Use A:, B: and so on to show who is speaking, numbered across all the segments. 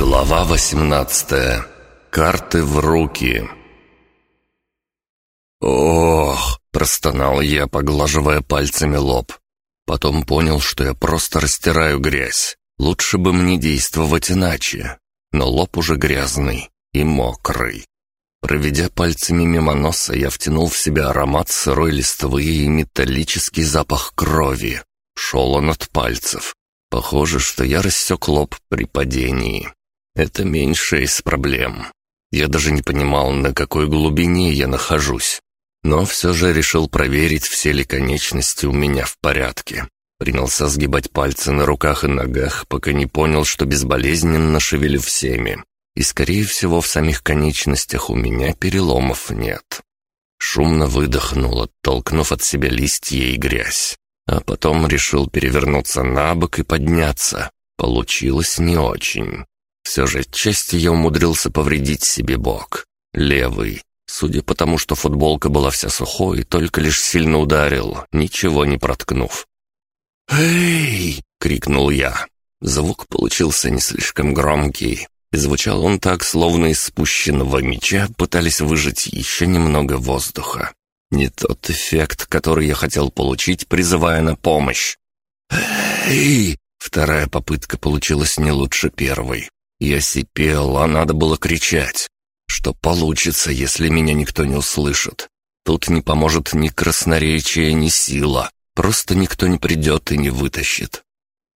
A: Глава 18. Карты в руки. Ох, простонал я, поглаживая пальцами лоб. Потом понял, что я просто растираю грязь. Лучше бы мне действовать иначе. Но лоб уже грязный и мокрый. Проведя пальцами мимо носа, я втянул в себя аромат сырой листвы и металлический запах крови. Шел он от пальцев. Похоже, что я рассек лоб при падении. Это меньшая из проблем. Я даже не понимал, на какой глубине я нахожусь. Но все же решил проверить, все ли конечности у меня в порядке. Принялся сгибать пальцы на руках и ногах, пока не понял, что безболезненно шевелю всеми. И, скорее всего, в самих конечностях у меня переломов нет. Шумно выдохнул, оттолкнув от себя листья и грязь. А потом решил перевернуться на бок и подняться. Получилось не очень. Все же части я умудрился повредить себе бок. Левый. Судя по тому, что футболка была вся сухой, только лишь сильно ударил, ничего не проткнув. «Эй!» — крикнул я. Звук получился не слишком громкий, и звучал он так, словно из спущенного меча пытались выжать еще немного воздуха. Не тот эффект, который я хотел получить, призывая на помощь. «Эй!» Вторая попытка получилась не лучше первой. Я сипел, а надо было кричать. Что получится, если меня никто не услышит? Тут не поможет ни красноречие, ни сила. Просто никто не придет и не вытащит.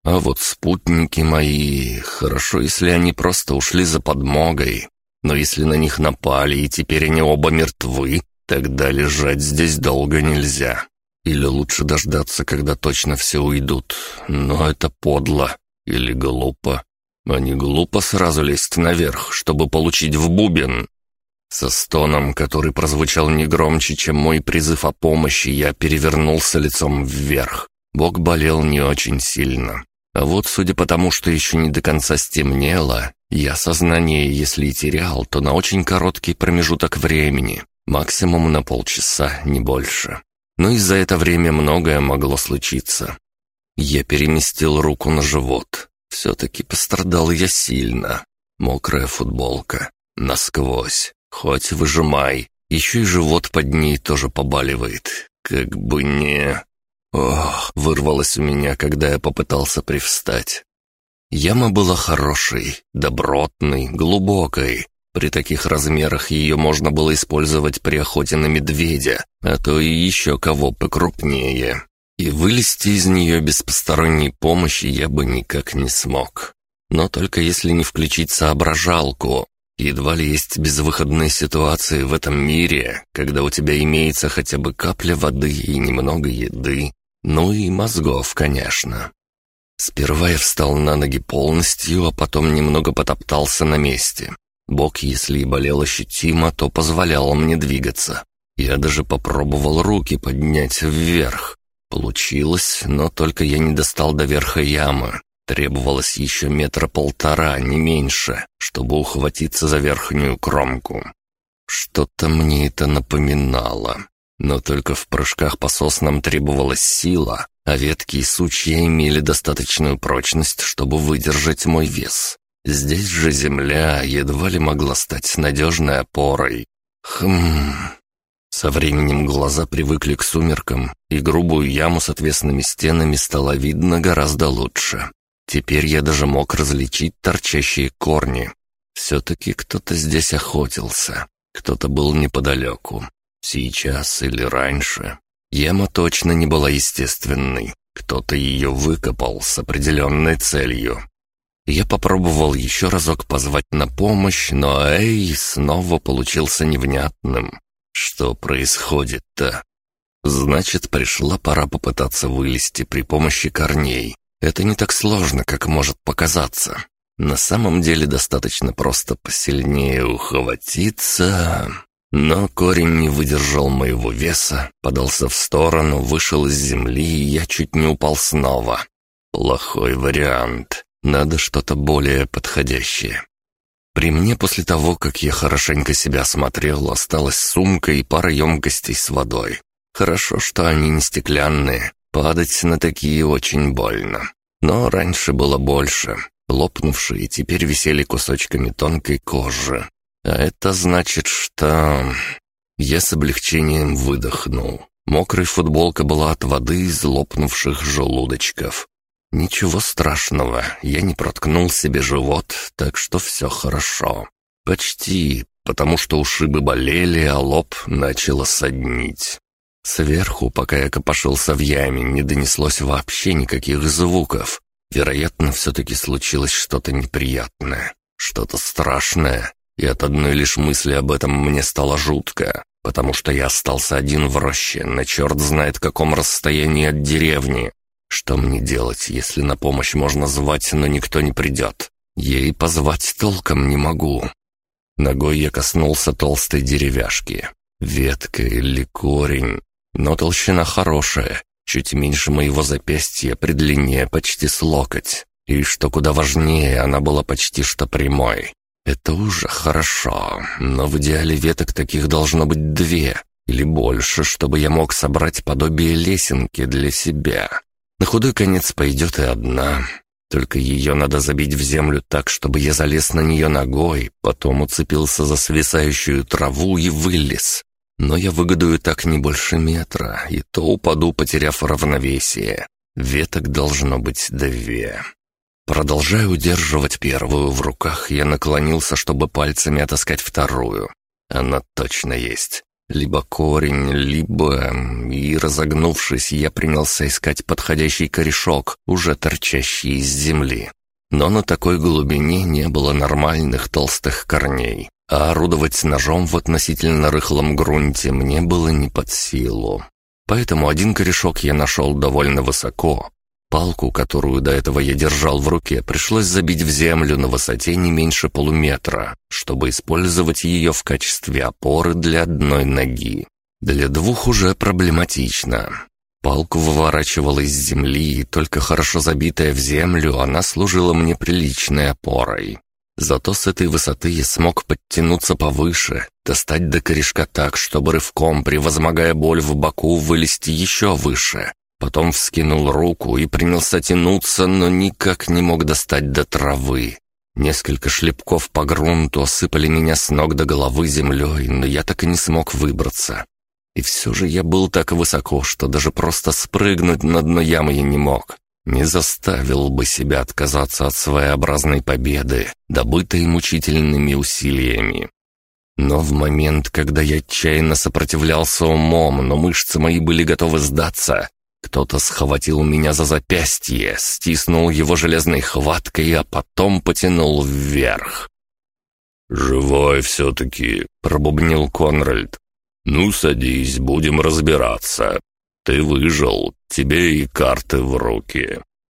A: А вот спутники мои... Хорошо, если они просто ушли за подмогой. Но если на них напали, и теперь они оба мертвы, тогда лежать здесь долго нельзя. Или лучше дождаться, когда точно все уйдут. Но это подло. Или глупо. А не глупо сразу лезть наверх, чтобы получить в бубен. Со стоном, который прозвучал не громче, чем мой призыв о помощи, я перевернулся лицом вверх. Бок болел не очень сильно. А вот, судя по тому, что еще не до конца стемнело, я сознание, если и терял, то на очень короткий промежуток времени, максимум на полчаса, не больше. Но и за это время многое могло случиться. Я переместил руку на живот, все-таки пострадал я сильно. Мокрая футболка. Насквозь. Хоть выжимай. Еще и живот под ней тоже побаливает. Как бы не... Ох, вырвалось у меня, когда я попытался привстать. Яма была хорошей, добротной, глубокой. При таких размерах ее можно было использовать при охоте на медведя, а то и еще кого покрупнее и вылезти из нее без посторонней помощи я бы никак не смог. Но только если не включить соображалку. Едва ли есть безвыходные ситуации в этом мире, когда у тебя имеется хотя бы капля воды и немного еды. Ну и мозгов, конечно. Сперва я встал на ноги полностью, а потом немного потоптался на месте. Бок, если и болел ощутимо, то позволял мне двигаться. Я даже попробовал руки поднять вверх, Получилось, но только я не достал до верха ямы. Требовалось еще метра полтора, не меньше, чтобы ухватиться за верхнюю кромку. Что-то мне это напоминало. Но только в прыжках по соснам требовалась сила, а ветки и сучья имели достаточную прочность, чтобы выдержать мой вес. Здесь же земля едва ли могла стать надежной опорой. Хм, со временем глаза привыкли к сумеркам, и грубую яму с отвесными стенами стало видно гораздо лучше. Теперь я даже мог различить торчащие корни. Все-таки кто-то здесь охотился, кто-то был неподалеку. Сейчас или раньше. Яма точно не была естественной. Кто-то ее выкопал с определенной целью. Я попробовал еще разок позвать на помощь, но «эй» снова получился невнятным. Что происходит-то? Значит, пришла пора попытаться вылезти при помощи корней. Это не так сложно, как может показаться. На самом деле достаточно просто посильнее ухватиться. Но корень не выдержал моего веса, подался в сторону, вышел из земли, и я чуть не упал снова. Плохой вариант. Надо что-то более подходящее. При мне после того, как я хорошенько себя осмотрел, осталась сумка и пара емкостей с водой. Хорошо, что они не стеклянные. Падать на такие очень больно. Но раньше было больше. Лопнувшие теперь висели кусочками тонкой кожи. А это значит, что... Я с облегчением выдохнул. Мокрая футболка была от воды из лопнувших желудочков. Ничего страшного, я не проткнул себе живот, так что все хорошо. Почти, потому что ушибы болели, а лоб начало соднить. Сверху, пока я копошился в яме, не донеслось вообще никаких звуков. Вероятно, все-таки случилось что-то неприятное, что-то страшное, и от одной лишь мысли об этом мне стало жутко, потому что я остался один в роще, на черт знает каком расстоянии от деревни. Что мне делать, если на помощь можно звать, но никто не придет? И позвать толком не могу. Ногой я коснулся толстой деревяшки. Ветка или корень. Но толщина хорошая, чуть меньше моего запястья, при длине почти с локоть. И что куда важнее, она была почти что прямой. Это уже хорошо, но в идеале веток таких должно быть две или больше, чтобы я мог собрать подобие лесенки для себя. На худой конец пойдет и одна. Только ее надо забить в землю так, чтобы я залез на нее ногой, потом уцепился за свисающую траву и вылез. Но я выгодую так не больше метра, и то упаду, потеряв равновесие. Веток должно быть две. Продолжая удерживать первую в руках, я наклонился, чтобы пальцами отыскать вторую. Она точно есть. Либо корень, либо... И, разогнувшись, я принялся искать подходящий корешок, уже торчащий из земли. Но на такой глубине не было нормальных толстых корней а орудовать ножом в относительно рыхлом грунте мне было не под силу. Поэтому один корешок я нашел довольно высоко. Палку, которую до этого я держал в руке, пришлось забить в землю на высоте не меньше полуметра, чтобы использовать ее в качестве опоры для одной ноги. Для двух уже проблематично. Палку выворачивала из земли, и только хорошо забитая в землю, она служила мне приличной опорой. Зато с этой высоты я смог подтянуться повыше, достать до корешка так, чтобы рывком, превозмогая боль в боку, вылезти еще выше. Потом вскинул руку и принялся тянуться, но никак не мог достать до травы. Несколько шлепков по грунту осыпали меня с ног до головы землей, но я так и не смог выбраться. И все же я был так высоко, что даже просто спрыгнуть на дно ямы я не мог не заставил бы себя отказаться от своеобразной победы, добытой мучительными усилиями. Но в момент, когда я отчаянно сопротивлялся умом, но мышцы мои были готовы сдаться, кто-то схватил меня за запястье, стиснул его железной хваткой, а потом потянул вверх. «Живой все-таки», — пробубнил Конральд. «Ну, садись, будем разбираться. Ты выжил, тебе и карты в руки.